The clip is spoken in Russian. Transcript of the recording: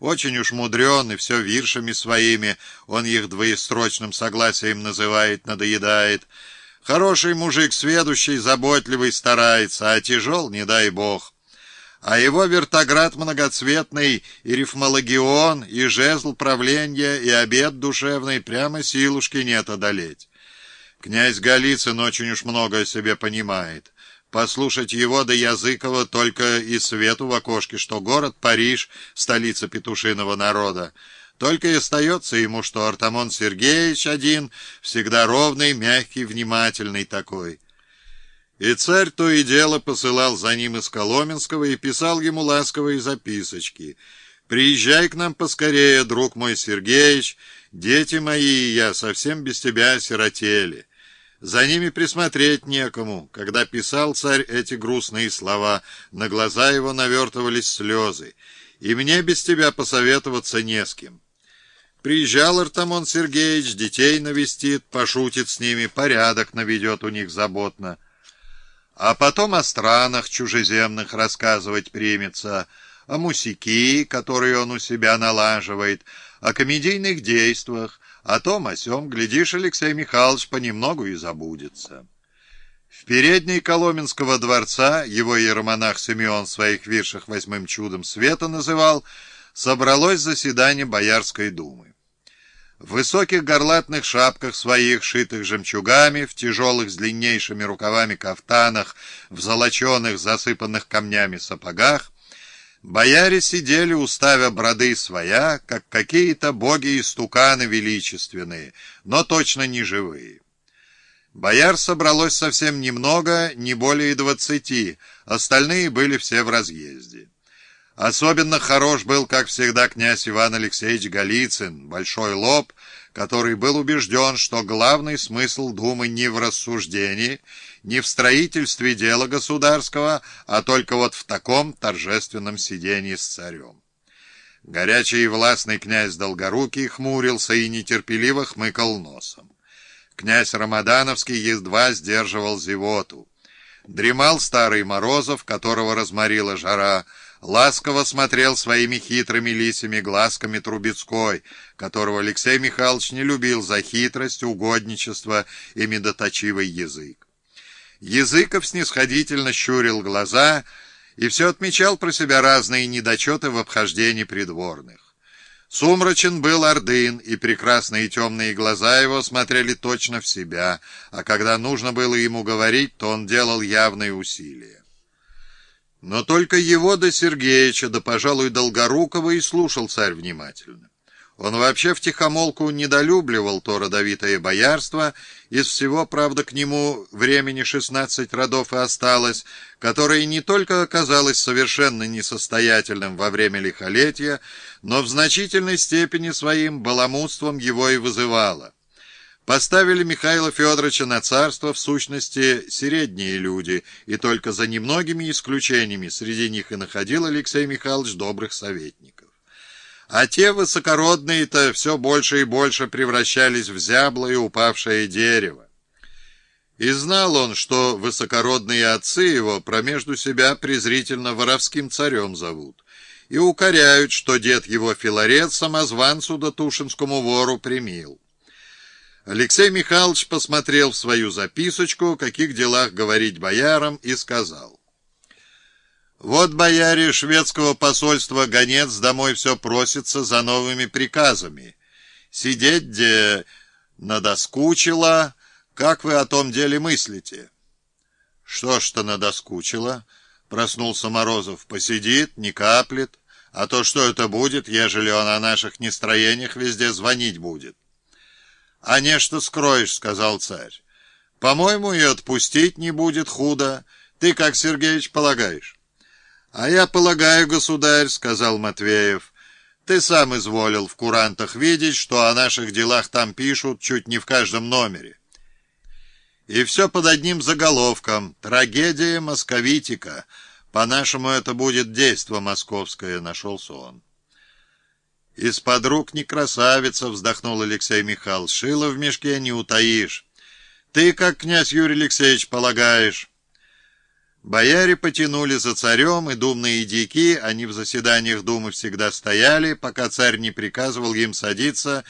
Очень уж мудрен, и все виршами своими, он их двоестрочным согласием называет, надоедает. Хороший мужик, сведущий, заботливый, старается, а тяжел, не дай бог. А его вертоград многоцветный, и рифмологион, и жезл правления, и обед душевный, прямо силушки нет одолеть. Князь Голицын очень уж много о себе понимает. Послушать его до Языкова только и свету в окошке, что город Париж, столица петушиного народа. Только и остается ему, что Артамон Сергеевич один, всегда ровный, мягкий, внимательный такой. И царь то и дело посылал за ним из Коломенского и писал ему ласковые записочки. «Приезжай к нам поскорее, друг мой Сергеич, дети мои и я совсем без тебя осиротели». За ними присмотреть некому. Когда писал царь эти грустные слова, на глаза его навертывались слезы. И мне без тебя посоветоваться не с кем. Приезжал Артамон Сергеевич, детей навестит, пошутит с ними, порядок наведет у них заботно. А потом о странах чужеземных рассказывать примется, о мусики, которые он у себя налаживает, о комедийных действиях, о том, о сём, глядишь, Алексей Михайлович понемногу и забудется. В передней Коломенского дворца его иеромонах Симеон в своих виршах «Восьмым чудом света» называл «Собралось заседание Боярской думы». В высоких горлатных шапках своих, шитых жемчугами, в тяжелых с длиннейшими рукавами кафтанах, в золоченых, засыпанных камнями сапогах, Бояре сидели, уставя броды своя, как какие-то боги-истуканы величественные, но точно не живые. Бояр собралось совсем немного, не более двадцати, остальные были все в разъезде. Особенно хорош был, как всегда, князь Иван Алексеевич Голицын, большой лоб, который был убежден, что главный смысл Думы не в рассуждении, не в строительстве дела государского, а только вот в таком торжественном сидении с царем. Горячий и властный князь Долгорукий хмурился и нетерпеливо хмыкал носом. Князь Рамадановский едва сдерживал зевоту. Дремал старый Морозов, которого разморила жара, ласково смотрел своими хитрыми лисими глазками Трубецкой, которого Алексей Михайлович не любил за хитрость, угодничество и медоточивый язык. Языков снисходительно щурил глаза и все отмечал про себя разные недочеты в обхождении придворных. Сумрачен был Ордын, и прекрасные темные глаза его смотрели точно в себя, а когда нужно было ему говорить, то он делал явные усилия. Но только его до Сергеича, да, пожалуй, Долгорукова и слушал царь внимательно. Он вообще втихомолку недолюбливал то родовитое боярство, из всего, правда, к нему времени шестнадцать родов и осталось, которое не только оказалось совершенно несостоятельным во время лихолетия, но в значительной степени своим баламутством его и вызывало. Поставили Михаила Федоровича на царство, в сущности, средние люди, и только за немногими исключениями среди них и находил Алексей Михайлович добрых советников. А те высокородные-то все больше и больше превращались в зяблое упавшее дерево. И знал он, что высокородные отцы его промежду себя презрительно воровским царем зовут, и укоряют, что дед его Филарет самозванцу да Тушинскому вору примил. Алексей Михайлович посмотрел в свою записочку, о каких делах говорить боярам, и сказал. «Вот, бояре шведского посольства, гонец домой все просится за новыми приказами. Сидеть где надоскучило, как вы о том деле мыслите?» «Что ж-то надоскучило?» — проснулся Морозов. «Посидит, не каплет. А то что это будет, ежели он о наших нестроениях везде звонить будет?» «А не что скроешь», — сказал царь. «По-моему, и отпустить не будет худо. Ты, как Сергеич, полагаешь?» «А я полагаю, государь», — сказал Матвеев. «Ты сам изволил в курантах видеть, что о наших делах там пишут чуть не в каждом номере. И все под одним заголовком «Трагедия московитика». По-нашему, это будет действо московское, нашелся он. «Из-под рук не красавица!» — вздохнул Алексей Михайлович. «Шила в мешке не утаишь. Ты, как князь Юрий Алексеевич, полагаешь?» Бояре потянули за царем, и думные дики, они в заседаниях думы всегда стояли, пока царь не приказывал им садиться